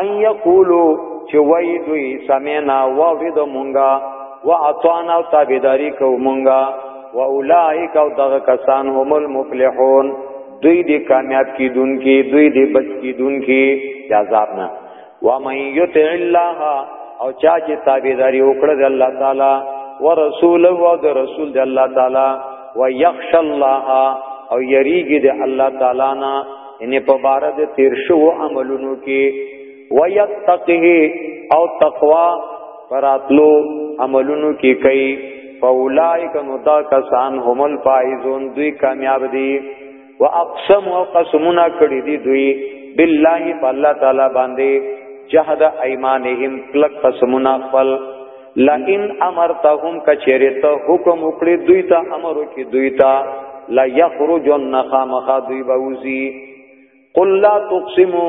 ان یقولو چې وای دوی سمینا واورید مونږه واطعنا او تابعداري کو مونږه واولائک او دغه کسان هم المفلحون دوی دې کامیاب کیدونکي دوی دې بچ کیدونکي د عذاب نه و من یطع الله او چا چې تابعداري وکړه د الله تعالی ورسول او د رسول د الله تعالی ويخش الله او یریږي د الله تعالی نه یعنی په بار د تیر شو عملونو کې ويتقه او تقوا پراتلو عملونو کې کوي فاولائک نو دا کسان هم الفائزون دوی کامیاب دي واقسم او قسمنا کړی دي دوی بالله الله تعالی باندې جهد ايمانهم کلک قسمنا خپل لئن امرتهم کچریت حکم وکړي دوی ته امر وکړي دوی ته لا یخرجن خامخ دوی بوزي قل لا تقسمو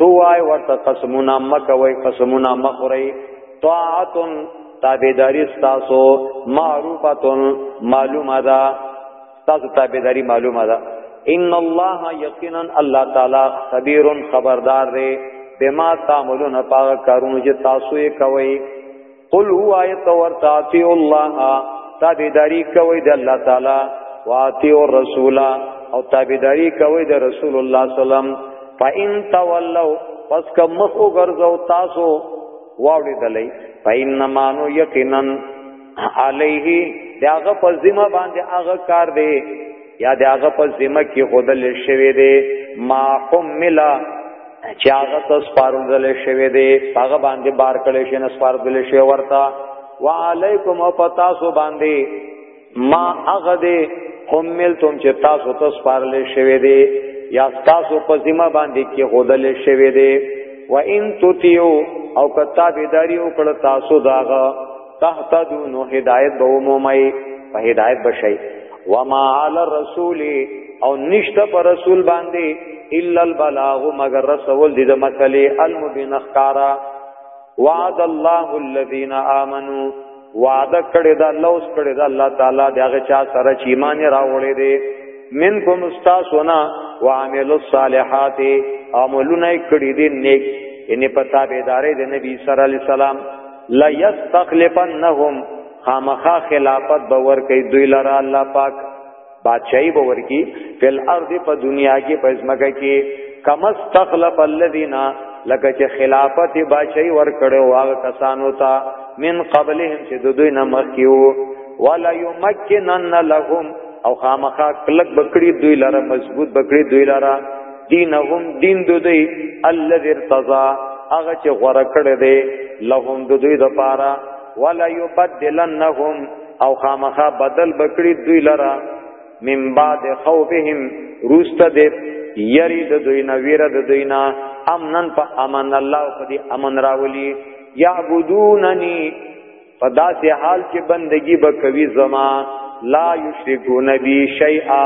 تو وای ورته قسمونه مکه وای قسمونه مخری طاعت تابعداري تاسو معروفه معلومه ده تاسو تابعداري معلومه ده ان الله یقینا الله تعالی خبیر خبردار دی بما تعملون پاک کارونه چې تاسو یې کوي قل هو آیت ورتاتی الله تابعداري کوي د الله تعالی واتی او رسول او تابعداري کوي د رسول الله صلی الله علیه وسلم فإن تولوا پس که مخ وګرځو تاسو واوړې دلې فإنما نو یقینا علیه داغه په ذمہ باندې هغه کار دی یا داغه په ذمہ کې خودل شوی دی ما حمل چې هغه تاسو پاروندل شوی دی هغه باندې بار کړی شي نه سپاردل شي ورتا وعلیکم او پتا سو باندې ما هغه دی حمل تم چې تاسو ته سپارل شوی دی یا تاسو په ذمہ باندې کې خودل شوی دی و ان تطیعو او کتابداری وکړه تاسو داغه تهتدو نو هدایت به مومي په هدایت بشي وما علی الرسول او نشته پر رسول باندې الا البلاغ مگر رسول دې د مسلې المبین خکارا وعد الله الذين امنوا وعده کړی دا لوس کړی دا الله تعالی دا هغه چا سره چې ایمان راوړی دی منکم استاسونا وعملوا الصالحات عملونه کړی دی نیک یعنی پتا بیدارې د نبی صلی الله علیه وسلم لا یستخلفنهم خامخا خلافت باور کوي دوی لره الله پاک بادشاہي باور کی فل ارض په دنیا کې پزماګه کې کم استخلف الذین لکه چې خلافت بادشاہي ور کړو هغه کسانو ته من قبلهم چې د دوی نه مخکیو ولا یمکنن لهم او خامخا کلک بکړي دوی لره مضبوط بکړي دوی لره دینهم دین دوی الذی ارتضا هغه چې غوړه کړی دی لهم دوی د پاره ولا یبدلنهم او خامخا بدل بکړي دوی لرا من بعد خوفهم روست دې یری د دوی نه ویره د دوی نه امنن په امن الله په دې امن راولي یعبدوننی په داسې حال کې بندگی به کوي زما لا یشرکون بی شیئا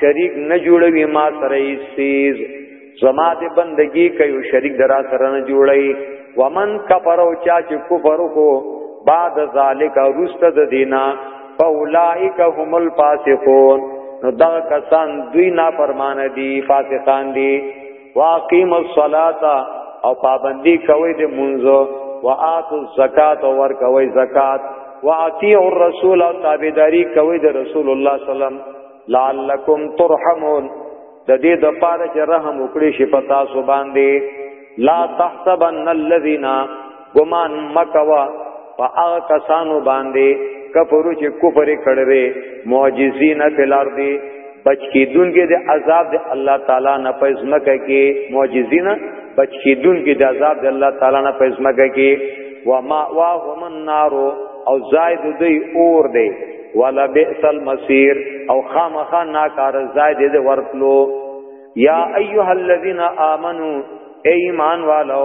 شریک نه جوړوي ما سره ایسیز زما د بندگی کوي شریک درا سره نه جوړي ومن کفر او چا چې کفر کو بعد ذالک رست د دینا فاولائک هم الفاسقون نو دا کسان دوی نافرمان دي فاسقان دي واقیم الصلاۃ او پابندی کوي د منځو وآت الزکات او ور کوي زکات واطیع الرسول او تابعداری کوي د رسول الله صلی الله علیه وسلم لعلکم ترحمون د دې د پاره چې رحم وکړي شي پتا سو باندې لا تحسبن الذين ګمان مکوا په هغه کسانو باندې کفرو چې کفر کړي معجزین فلار دی بچ کیدونکې د عذاب د الله تعالی نه پس مکه کې معجزین بچ کیدونکې د عذاب د الله تعالی نه پس مکه کې و ما واهم النار او زائد دی اور دی ولا بئس المصير او خامخا ناکار زائد دی ورتلو یا ایها الذین آمنو ایمان والو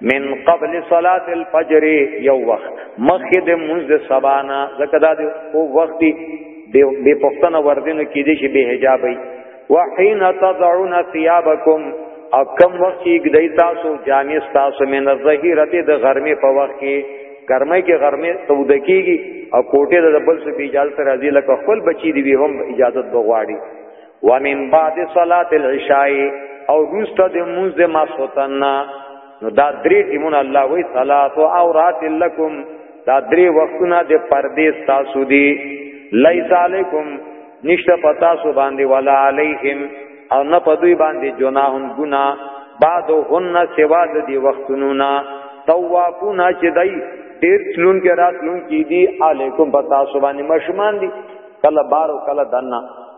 من قبل صلاه الفجر یو وخت مخه د منځ د سبانا زکه دا او وخت دی به پښتنه وردینو کې دي چې به حجابي وحين تضعون ثيابكم او کم وخت کې ګدای تاسو جامع تاسو من الظهيره د غرمې په وخت کې ګرمۍ کې غرمې سوده کیږي او کوټه د بل څه په اجازه راځي لکه خپل بچی دی هم اجازه بغواړي ومن بعد صلاه العشاء او روسته د مونږ د ماسوتن نو دا درې ټیمونه الله وی صلات او اورات لکم دا درې وختونه د پردې تاسو دی لیس علیکم نشته پتا سو باندې ولا علیہم او نه پدوی باندې جناحون گنا بعدو هن سوا د دی وختونو نا توافون چې دای ډیر تلون کې راتلون کې دی علیکم پتا سو باندې مشمان دی کله بارو کله دنا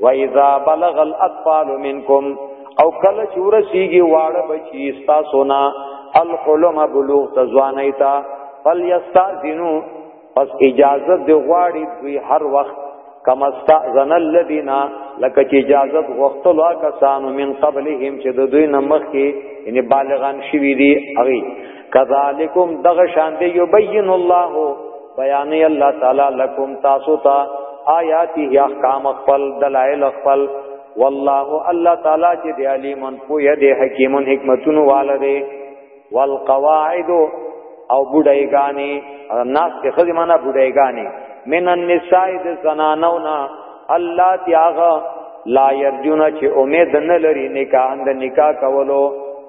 و اذا بلغ الاطفال منکم او کله چې ورسیږي واړه بچي تاسو نه الحلم بلوغ تزوانای تا فلیستاذنو پس اجازه دی غواړي دوی هر وخت کما استاذن الذين لکه چې اجازه غوښتلو کسانو من قبلهم چې د دوی نمخ کې یعنی بالغان شوی دی هغه کذالکم دغه شان دی یبین الله بیان الله تعالی لکم تاسو ته آیاتی احکام خپل دلائل خپل والله الله تعالی چې دی علیم پوی دی حکیم حکمتون والده والقواعد او بډایګانی ناس ته خزمانه بډایګانی من النساء د زنانونا الله تیاغه لا یرجونا چې امید نه لري نکاح د نکاح کولو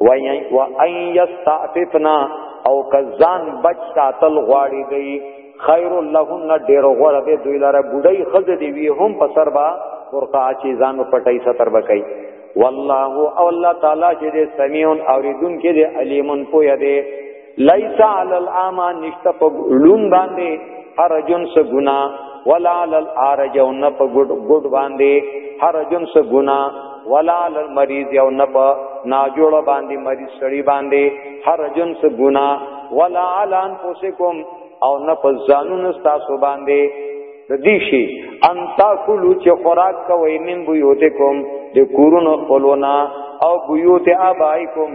و ان یستعففنا او کزان بچ ساتل غواړي دی خیر لهن ډیر غوړه دی دوی لره بډای خزه دی وی هم په سر با ورقا چی ځان پټای ستر بکای والله او الله تعالی چې سمیع اوریدون کې دی علیمن پوی دی لیس علی الاما نشته په لون باندې حرجن س ګنا ولا علی الارج او نه په ګډ ګډ باندې حرجن س ګنا ولا علی المریض او نه په ناجوړ باندې مریض سړی باندې حرجن س ګنا ولا علی انفسکم او نه په ځانونو تاسو باندې د دې شي ان تاکلوا چې خوراک کوئ من بيوتکم د کورونو خپلونا او بيوت ابائکم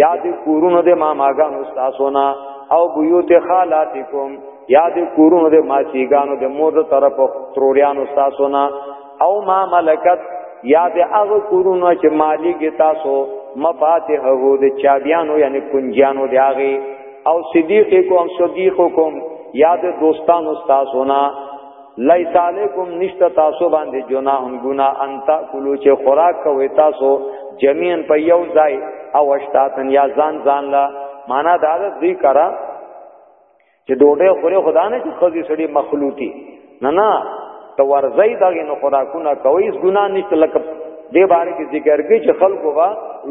یا د کورونو د ماماګانو تاسو نه او بیوت خالاتکم یا د کورونو د ماچیګانو د مور د طرف تروریانو تاسو نه او ما ملکت یا د هغه کورونو چې مالک تاسو مفاتيح هو د چابیانو یعنی کنجیانو دی هغه او صدیق کوم صدیق کوم یا د دوستانو تاسو نه لیس علیکم نشتا تاسو باندې جناحن گنا انتا کلو چې خوراک کوي تاسو جميعا په یو ځای او اشتاتن یا ځان ځان لا معنا دا د دې کرا چې ډوډۍ خوري خدا نه چې خزي سړي مخلوطي نه نه تو ورځي دغه نو خوراکونه کوي اس ګنا نشته لکه دې باندې کې ذکر کې چې خلکو وا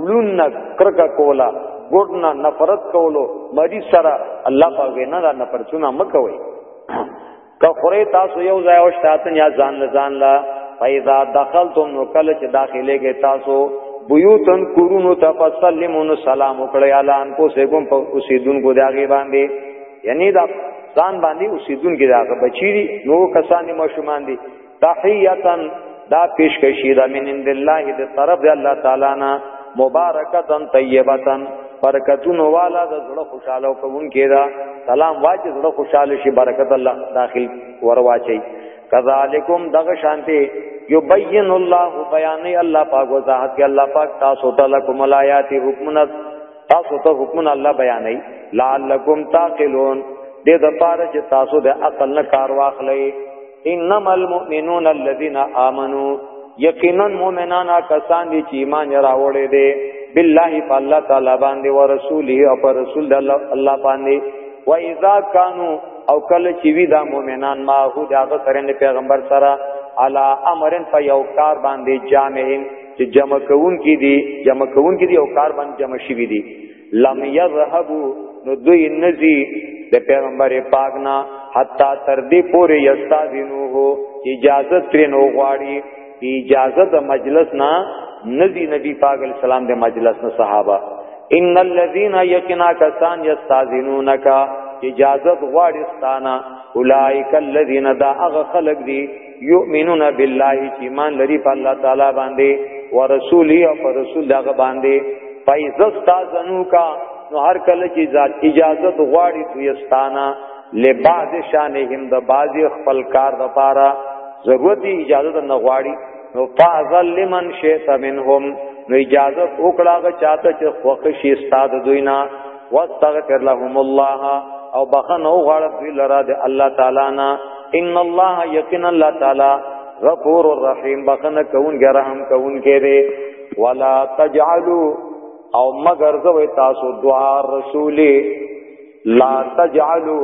لون نه کرکا کولا ګډ نه نفرت کولو مری سره الله پاک نه نه پرچونه مکوي که خوري تاسو یو ځای او شتاتن یا ځان له ځان لا فاذا دخلتم نو کله چې داخله کې تاسو بيوتن کورونو ته فسلمون سلام وکړی اعلان کو سګم په اوسیدونکو داګه باندې یعنی دا ځان باندې اوسیدونکو داګه بچی نو کسان مشومان دي تحیتا دا پیشکشی دا من عند الله د طرف د الله تعالی نه مبارکتن طیبتن برکتون والا د زړه خوشاله کوون کیدا سلام واجه زړه خوشاله شي برکت الله داخل ورواچي کذالکم دغ شانتی یبین الله بیان الله پاک وضاحت کې الله پاک تاسو ته لکم الایات حکمنا تاسو ته حکمنا الله بیانې لعلکم تعقلون دې د پاره چې تاسو د عقل نه کار واخلئ انما المؤمنون الذين امنوا یقینا مؤمنان کسان دي چې ایمان راوړي دي بالله فالله تعالی باندې او رسوله او پر رسول الله الله باندې و اذا كانوا او کله چې وی دا مؤمنان ما هو دا سره پیغمبر سره علا امرن په یو کار باندې جامعین چې جمع کون کې دي جمع کون کې دي او کار باندې جمع شي دي لم یذهبوا نو دوی نزی د پیغمبر پاک نه حتا تر دې پورې یستاذینوه اجازه ترنو غواړي اجازه د مجلس نه نزی نبی پاک علیہ السلام د مجلس نه صحابه ان الذين يكنا كسان يستاذنونك اجازه غواړي ستانه اولئک الذين دا اغه خلق دي یؤمنون بالله چې ایمان لري په الله تعالی باندې ورسولی او پر رسول دغه باندې فایزستا زنو کا نو هر کله چې ذات اجازه غواړي دویستانا لبعض شانهم د بعض خپل کار د پاره ضرورت اجازه نه غواړي نو فازل لمن شئت منهم نو اجازه وکړه چاته چې خوښ شي استاد دوینا واستغفر لهم الله او بخنو غړ دوی لرا د الله تعالی نه ان الله یقین الله تعالی غفور الرحیم بخنه کون ګر رحم کون کې دے ولا تجعلوا او مگر زوی تاسو دعا رسولی لا تجعلوا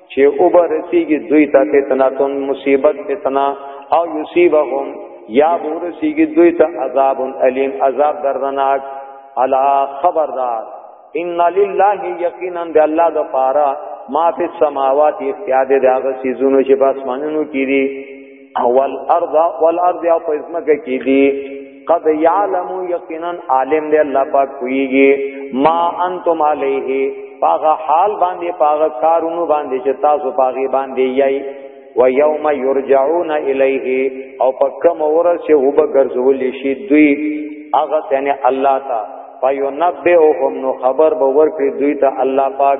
چې او برسیږي دوی ته فتنه تون مصیبت فتنه او یصيبهم یا برسیږي دوی ته عذاب الیم عذاب دردناک الا خبردار ان لله یقینا د الله د پاره ما فی السماوات اختیار دی هغه سيزونو چې په اسمانونو کې دي اول ارض اول ارض او پزمکه کې دي قد يعلم یقینا عالم دی الله پاک کویږي ما انتم علیه پاغه حال باندې پاغه کارونو باندې چې تاسو پاغه باندې یای و یوم یرجعون الیه او پکم ورځ چې وب ګرځول شي دوی هغه یعنی الله تا فینبئهم نو خبر به ورکړي دوی ته الله پاک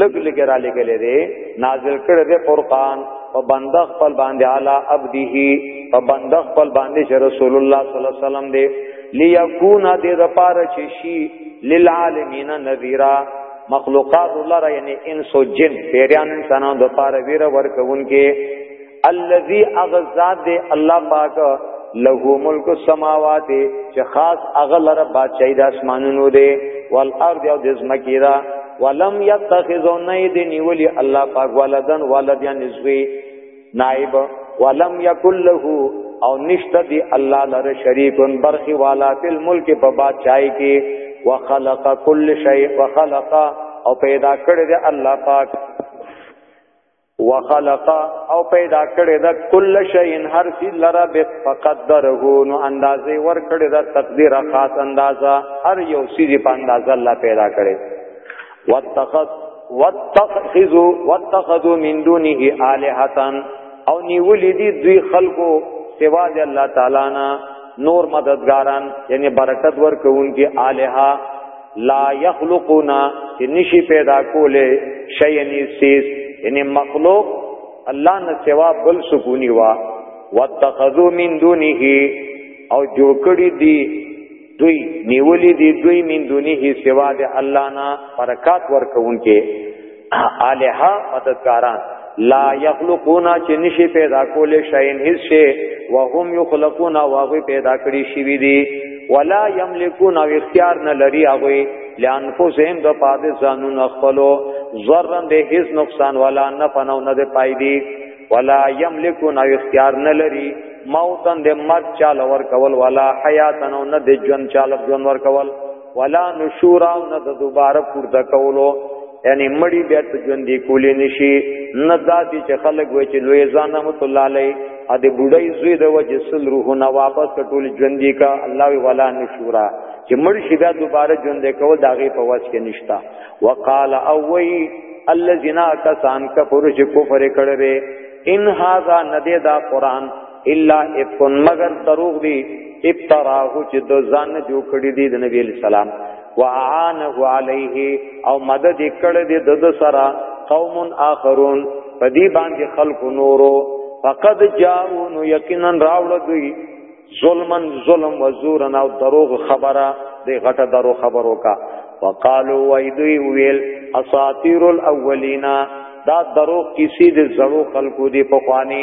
لګ لګ را لګلې دې نازل کړې دې قرآن په بندغ خپل باندې اعلی عبده په بندغ خپل باندې چې رسول الله صلی الله علیه وسلم دې ليكون دې د پاره چې شي للعالمین نذیرا مخلوقات الله را یعنی انس او جن پیران انسانانو د پاره ویره ورکون کې الذي اغزاد دے الله پاک له ملک السماوات چې خاص اغلر بادشاہي د اسمانونو دے والارض او د زمکی دا ولم يتخذ نيد نیولی الله پاک ولدن ولد یا نسوی نائب ولم يكن له او نشته دی الله لره شریکون برخی والا فی الملک په بادشاہي کې وخلق كل شيء وخلق او پیدا کړی دی الله پاک وخلق او پیدا کړی دا کل شی هر چیز لرا به فقدره نو اندازې ور کړی دا تقدیر خاص اندازا هر یو چیز په اندازه الله پیدا کړی واتخذ واتخذو واتخذو من دونه الہه او نیولې دي دوی خلقو سوا د الله تعالی نه نور مددګاران یعنی برکت ورکوونکي الہه لا یخلقونا چې نشي پیدا کوله شی نسیس یعنی مخلوق الله نه سوا بل سکونی وا واتخذو من دونه او جوړ کړی دی دوی نیولی دی دوی من دونه سوا د الله نه برکات ورکوونکې الها مددګاران لا یخلقون چې نشي پیدا کولې شاین هیڅ شي وهم یخلقون او هغه پیدا کړی شي وی دي ولا یملکون او اختیار نه لري هغه لانفسهم د پاده ځانون خپلو ضررن د هیڅ نقصان ولا نه پنو نه دی پای دي ولا یملکون او اختیار نه لري موتن د مرګ چاله ور کول ولا حیاتن او نه د ژوند چاله ژوند ور کول ولا نشورا نه د دوباره پورته کولو یعنی مړی بیا ته ژوند دی کولی نشي نه داسې چې خلک وای چې لوی ځان رحمت الله علی ا دې بډای زوی د وجه سل روح نه واپس ټول ژوند دی کا الله وی ولا نشورا چې مړ شي بیا دوباره ژوند دی کول داغه په واسه کې نشتا وقال او وی الذين كسان كفروا چې کفر کړي ان هاذا ندی دا قران الا افکن مگر دروغ دی ابتراه چې د ځان جوړ کړی دی د نبی اسلام واعانه علیه او مدد کړی دی د سره قوم اخرون پدی باندې خلق نورو فقد جاءو نو یقینا راوړ دوی ظلمن ظلم و زورن او دروغ خبره دی غټه درو خبرو کا وقالو ویدوی ویل اساطیر الاولینا دا دروغ کسی د زړو خلقو دی په خوانی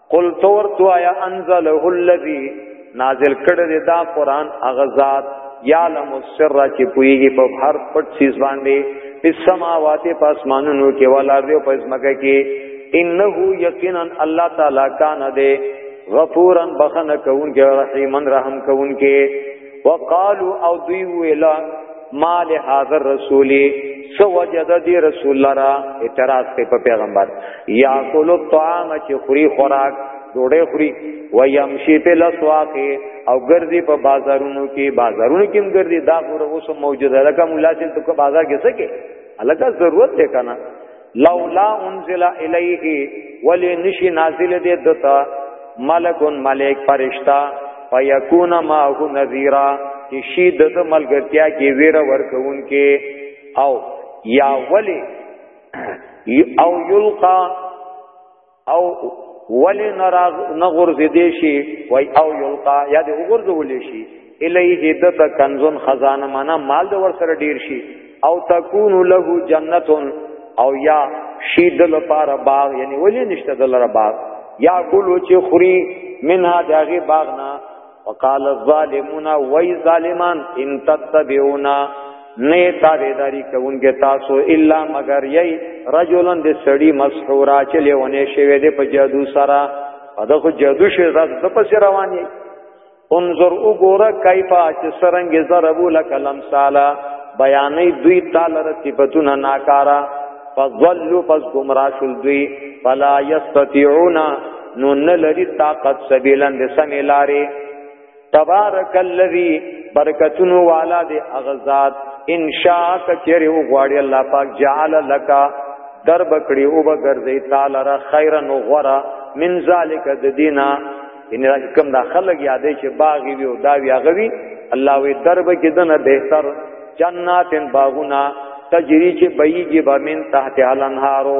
قل تور تو آیا انزله الذی نازل کړه دا قران اغزاد یعلم السر چې پویږي په هر پټ چیز باندې په سماوات په اسمانونو کې ولا دی په اسمکه کې انه یقینا الله تعالی کان دی غفورا بخنه کون کې رحیمن رحم کون کې وقالو او دوی ویلا مال هاذا الرسول سو وجد دی رسول لرا اعتراض کوي په پیغمبر یا کول الطعام چې خوري خوراک ډوډۍ خوري و يمشي په لسواق او ګرځي په بازارونو کې بازارونو کې هم ګرځي دا خور اوس موجوده لکه مولا چې په بازار کې څه کې الګا ضرورت ده کنه لولا انزل الیه ولی نشی نازل دی دتا ملکون ملک فرشتہ فیکون ماہ نذیرا چې شی د ملګرتیا کې ویره ورکون کې او یا ولی او یلقا او ولی نراغ نغرز دی شي وای او یلقا یا دی غرز ولی شي الیه دت کنزون خزانه معنا مال د ور سره ډیر شي او تکون له جنتون او یا شی دل پار باغ یعنی ولی نشته دل را باغ یا ګلو چې خوري منها داغه باغ نه وقال الظالمون وای ظالمان ان تتبعونا نه تابعداري کوونکې تاسو الا مگر یی رجلن د سړی مسحورا چې لیونه شوی دی په جادو سره په دغه جادو شی راز د پس روان یی انظر وګوره کیفا چې سرنګ ضربو لک لمثالا بیانې دوی تعالی رتبتون ناکارا فضلوا پس گمراه شول دوی فلا یستطيعون نو نه لري طاقت سبیلن د سمې لارې تبارک الذی برکتونو والا د اغزاد ان شاء کچری او غواړي الله پاک جعل لك در بکړي او بغرزي تعالی را خیرا نو غرا من ذالک د دینا ان کوم دا خلق یادې چې باغی وي او دا وی غوي الله وی درب کې دنه بهتر جناتن باغونا تجری چې بېږي به من تحت الانهارو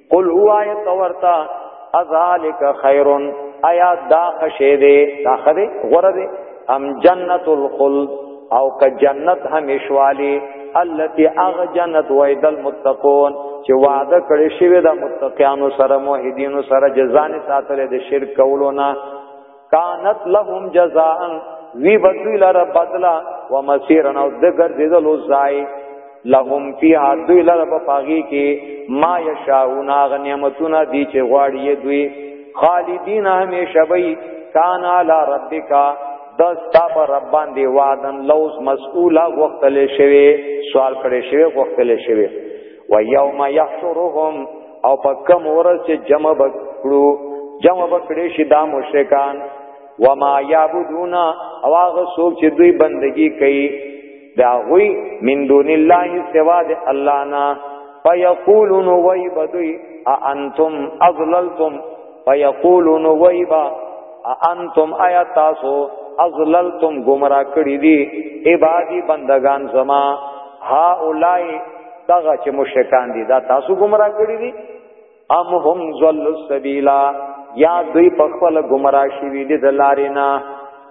قل هو آیت ورتا ازالک خیرن آیا دا خشه دی دا خده غره دی ام جنت الخلد او که جنت همیشوالی التي اغ جنت وعد المتقون چې وعده کړی شوی د متقینو سره موحدینو سره جزانه ساتره د شرک کولو نه کانت لهم جزاء وی بدوی لره بدلا و مسیرا او د ګرځیدلو ځای لهم فی دوی لره په پاغي کې ما یشاؤون غ نعمتونه دی چې غواړي دوی خالدین همیشه وی کان علی ربک دستا پر رب باندې وعدن لوز مسئولا وختل شوی سوال کړي شوی وختل شوی و یوم یحشرهم او په کوم ورځ چې جمع بکړو جمع بکړي شي دا مشرکان و ما یعبدون او هغه څوک چې دوی بندگی کوي دا غوی من دون الله سوا د الله نه فیقولون وای بدوی انتم اضللتم فیقولون ویبا انتم آیا تاسو ازللتم گمراه کړی دي عبادی بندگان زما ها اولای دغه چې مشرکان دي دا تاسو گمراه کړی دي ام هم ذل السبیلا یا دوی په خپل گمراه شوی دي د لارې نه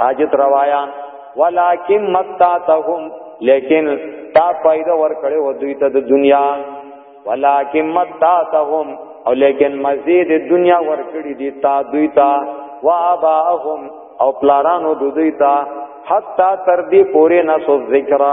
حاجت روايان ولکن متاتهم لیکن تا پیدا ور کړې و دوی ته د دنیا ولکن متاتهم او لیکن مزید دنیا ور کړې دي تا دوی ته واباهم او پلارانو دوی ته حتا تر دې پورې نسو ذکرہ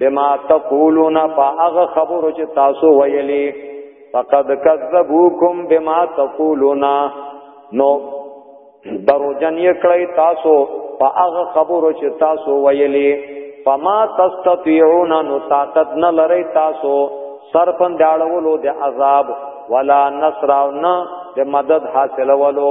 بما تقولون فاغ خبرو چې تاسو ویلي فقد کذبوکم بما تقولون نو درو جن یې کړی تاسو فاغ خبرو چې تاسو ویلي فما تستطيعون نو طاقت نه لري تاسو سر پن داړولو د عذاب ولا نصر او نه د مدد حاصلولو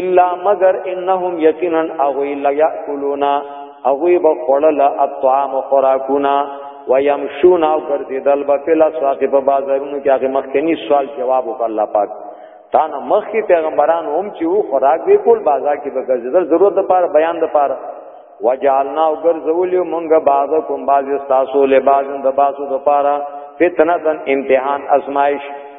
الا مگر انهم یقینا اغه لا یاکلون اغه به خړل اطعام خوراکونا ويمشون او ګرځیدل به په لاسواق په بازارونو کې هغه مخکنی سوال جواب وکړ الله پاک تا نه مخکې پیغمبران هم چې وو خوراک به کول بازار کې به ګرځیدل ضرورت لپاره بیان لپاره وجعلنا او ګرځولیو مونږه بعضکم بعض استاسو له بعض د باسو لپاره فتنه دن امتحان ازمائش